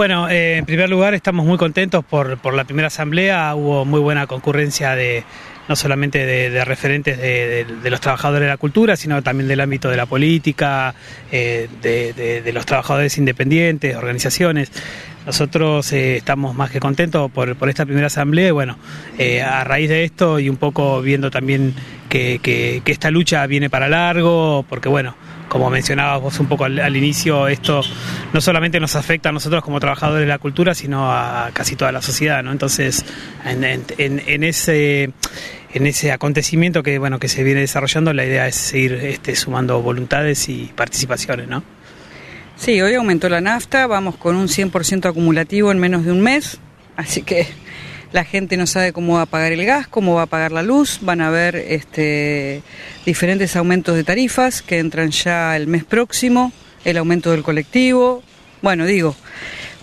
Bueno, eh, en primer lugar estamos muy contentos por, por la primera asamblea, hubo muy buena concurrencia de no solamente de, referentes de, los trabajadores de la cultura, sino también del ámbito de la política, eh, de, los trabajadores independientes, organizaciones. Nosotros eh, estamos más que contentos por, esta primera asamblea y bueno, a raíz de esto y un poco viendo también que esta lucha viene para largo, porque bueno, como mencionabas vos un poco al, inicio, esto no solamente nos afecta a nosotros como trabajadores de la cultura, sino a casi toda la sociedad, ¿no? Entonces, en, ese en ese acontecimiento que bueno que se viene desarrollando, la idea es seguir este, sumando voluntades y participaciones, ¿no? Sí, hoy aumentó la nafta, vamos con un 100% acumulativo en menos de un mes, así que la gente no sabe cómo va a pagar el gas, cómo va a pagar la luz, van a haber este, diferentes aumentos de tarifas que entran ya el mes próximo, el aumento del colectivo, bueno, digo,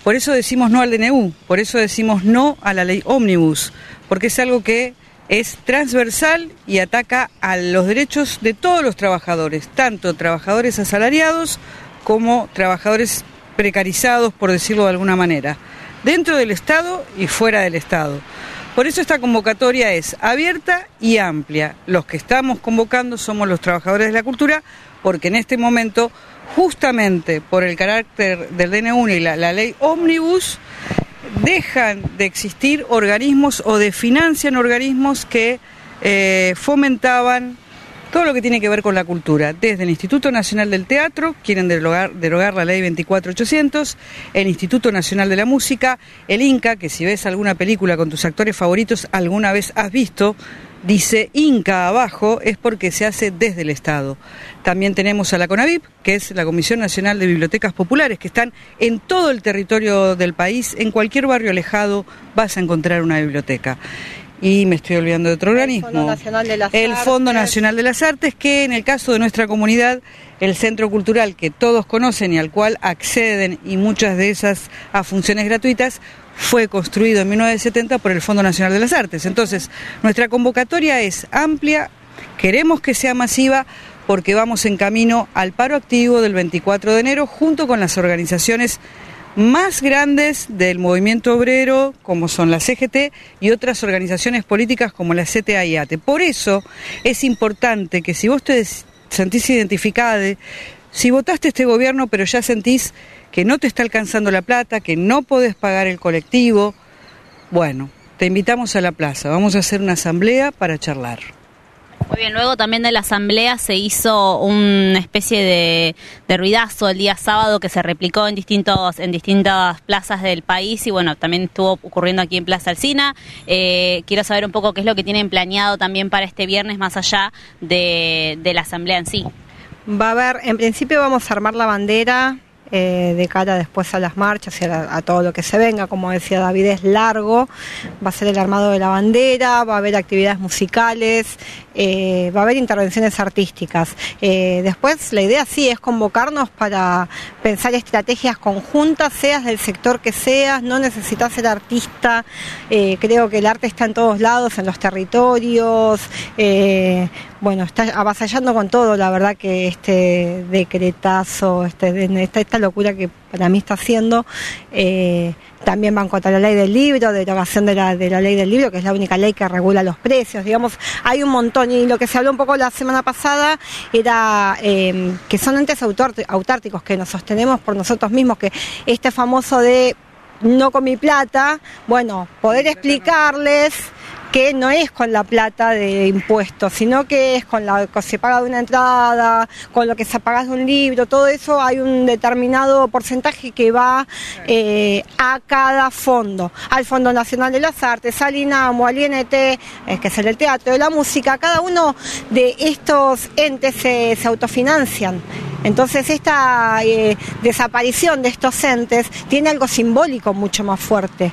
por eso decimos no al DNU, por eso decimos no a la ley ómnibus, porque es algo que es transversal y ataca a los derechos de todos los trabajadores, tanto trabajadores asalariados como trabajadores precarizados, por decirlo de alguna manera dentro del Estado y fuera del Estado. Por eso esta convocatoria es abierta y amplia. Los que estamos convocando somos los trabajadores de la cultura, porque en este momento, justamente por el carácter del DNU y la, ley ómnibus, dejan de existir organismos o de financian organismos que eh, fomentaban todo lo que tiene que ver con la cultura, desde el Instituto Nacional del Teatro, quieren derogar, la ley 24800, el Instituto Nacional de la Música, el Inca, que si ves alguna película con tus actores favoritos alguna vez has visto, dice Inca abajo, es porque se hace desde el Estado. También tenemos a la CONAVIP, que es la Comisión Nacional de Bibliotecas Populares, que están en todo el territorio del país, en cualquier barrio alejado vas a encontrar una biblioteca y me estoy olvidando de otro organismo. El Fondo Nacional de las el Fondo Nacional de las Artes, que en el caso de nuestra comunidad, el centro cultural que todos conocen y al cual acceden y muchas de esas a funciones gratuitas, fue construido en 1970 por el Fondo Nacional de las Artes. Entonces, nuestra convocatoria es amplia, queremos que sea masiva porque vamos en camino al paro activo del 24 de enero junto con las organizaciones más grandes del movimiento obrero, como son la CGT y otras organizaciones políticas como la CTA y ATE. Por eso es importante que si vos te sentís identificada, si votaste este gobierno pero ya sentís que no te está alcanzando la plata, que no podés pagar el colectivo, bueno, te invitamos a la plaza, vamos a hacer una asamblea para charlar. Muy bien, luego también de la asamblea se hizo una especie de, ruidazo el día sábado que se replicó en distintos en distintas plazas del país y bueno, también estuvo ocurriendo aquí en Plaza Alcina. Eh, quiero saber un poco qué es lo que tienen planeado también para este viernes más allá de, de la asamblea en sí. Va a haber, en principio vamos a armar la bandera eh, de cara después a las marchas y a, todo lo que se venga. Como decía David, es largo, va a ser el armado de la bandera, va a haber actividades musicales, eh, va a haber intervenciones artísticas. Eh, después la idea sí es convocarnos para pensar estrategias conjuntas, seas del sector que seas, no necesitas ser artista, creo que el arte está en todos lados, en los territorios, bueno, está avasallando con todo, la verdad que este decretazo, este, esta, esta locura que para mí está haciendo, eh, también van contra la ley del libro, derogación de la, de la ley del libro, que es la única ley que regula los precios, digamos, hay un montón, y lo que se habló un poco la semana pasada era eh, que son entes autárticos que nos sostenemos por nosotros mismos, que este famoso de no con mi plata, bueno, poder explicarles que no es con la plata de impuestos, sino que es con lo que se paga de una entrada, con lo que se paga de un libro, todo eso hay un determinado porcentaje que va eh, a cada fondo, al Fondo Nacional de las Artes, al INAMO, al INT, que es el teatro, de la música, cada uno de estos entes se, autofinancian. Entonces esta eh, desaparición de estos entes tiene algo simbólico mucho más fuerte.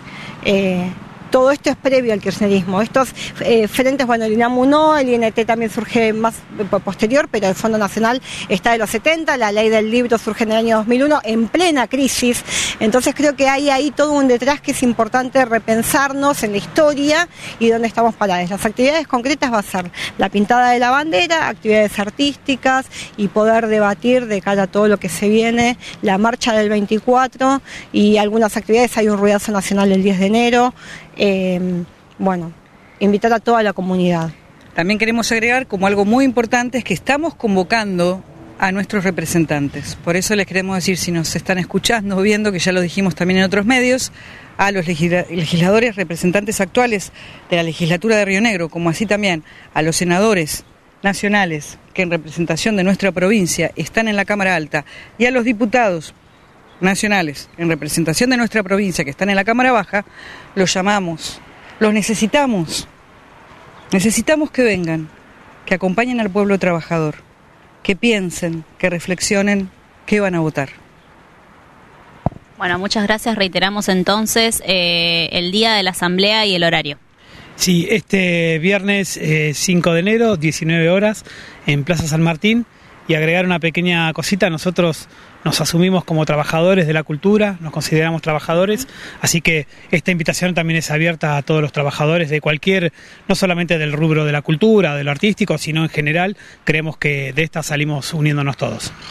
Eh, todo esto es previo al kirchnerismo. Estos eh, frentes, bueno, el INAMU no, el INT también surge más posterior, pero el Fondo Nacional está de los 70, la ley del libro surge en el año 2001, en plena crisis. Entonces creo que hay ahí todo un detrás que es importante repensarnos en la historia y dónde estamos parados. Las actividades concretas va a ser la pintada de la bandera, actividades artísticas y poder debatir de cara a todo lo que se viene, la marcha del 24 y algunas actividades. Hay un ruidazo nacional el 10 de enero. Eh, bueno, invitar a toda la comunidad. También queremos agregar como algo muy importante es que estamos convocando a nuestros representantes. Por eso les queremos decir, si nos están escuchando viendo, que ya lo dijimos también en otros medios, a los legisladores representantes actuales de la legislatura de Río Negro, como así también a los senadores nacionales que en representación de nuestra provincia están en la Cámara Alta y a los diputados nacionales en representación de nuestra provincia que están en la Cámara Baja, los llamamos, los necesitamos. Necesitamos que vengan, que acompañen al pueblo trabajador, que piensen, que reflexionen qué van a votar. Bueno, muchas gracias. Reiteramos entonces eh, el día de la asamblea y el horario. Sí, este viernes 5 eh, de enero, 19 horas, en Plaza San Martín. Y agregar una pequeña cosita, nosotros nos asumimos como trabajadores de la cultura, nos consideramos trabajadores, así que esta invitación también es abierta a todos los trabajadores de cualquier, no solamente del rubro de la cultura, de lo artístico, sino en general, creemos que de esta salimos uniéndonos todos.